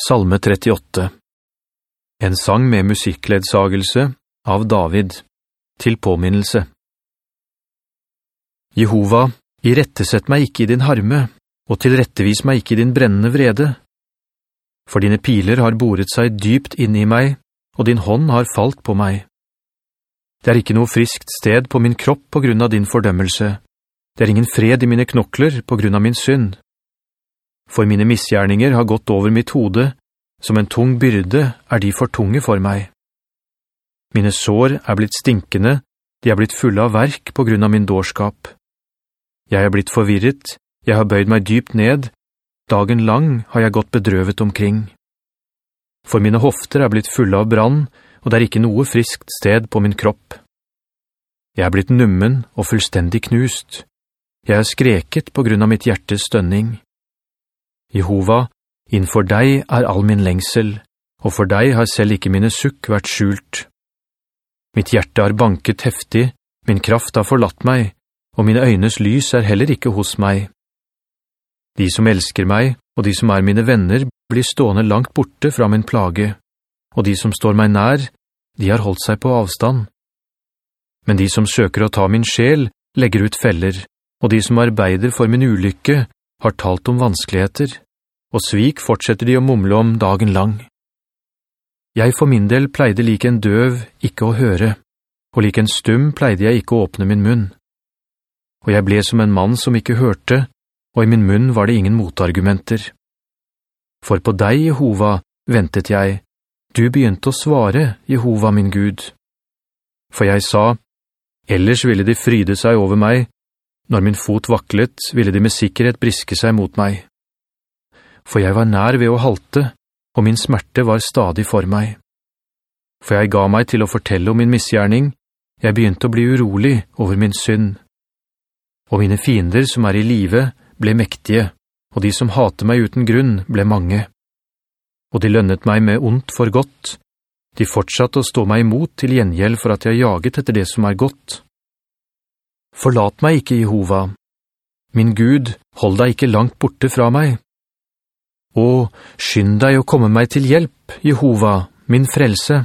Salme 38 En sang med musikkledsagelse av David, til påminnelse. Jehova, i rettesett meg ikke i din harme, og tilrettevis meg ikke i din brennende vrede. For dine piler har boret seg dypt inne i meg, og din hånd har falt på meg. Det er ikke noe friskt sted på min kropp på grunn av din fordømmelse. Det er ingen fred i mine knokler på grunn av min synd for mine misgjerninger har gått over mitt hode, som en tung byrde er de for tunge for meg. Mine sår er blitt stinkende, de er blitt fulle av verk på grunn av min dårskap. Jeg er blitt forvirret, jeg har bøyd meg dypt ned, dagen lang har jeg gått bedrøvet omkring. For mine hofter er blitt fulle av brann, og det er ikke noe friskt sted på min kropp. Jeg er blitt nummen og fullstendig knust. Jeg er skreket på grunn av mitt hjertes stønning. Jehova, innenfor deg er all min lengsel, og for deg har selv ikke mine sukk vært skjult. Mitt hjerte har banket heftig, min kraft har forlatt meg, og mine øynes lys er heller ikke hos meg. De som elsker meg, og de som er mine venner, blir stående langt borte fra min plage, og de som står meg nær, de har holdt seg på avstand. Men de som søker å ta min sjel, legger ut feller, og de som arbeider for min ulykke, har talt om vanskeligheter, og svik fortsetter de å mumle om dagen lang. Jeg for min del pleide like en døv ikke å høre, og like en stum pleide jeg ikke å åpne min munn. Og jeg ble som en mann som ikke hørte, og i min munn var det ingen motargumenter. For på deg, Jehova, ventet jeg, du begynte å svare, Jehova min Gud. For jeg sa, ellers ville de fryde seg over meg, når min fot vaklet, ville de med sikkerhet briske seg mot meg. For jeg var nær ved å halte, og min smerte var stadig for meg. For jeg ga meg til å fortelle om min misgjerning, jeg begynte å bli urolig over min synd. Og mine fiender som er i live ble mektige, og de som hater meg uten grunn ble mange. Og de lønnet meg med ondt for godt. De fortsatte å stå meg imot til gjengjeld for at jeg jaget etter det som er godt. Forlat meg ikke, Jehova. Min Gud, hold deg ikke langt borte fra meg. Å, skynd deg å komme meg til hjelp, Jehova, min frelse.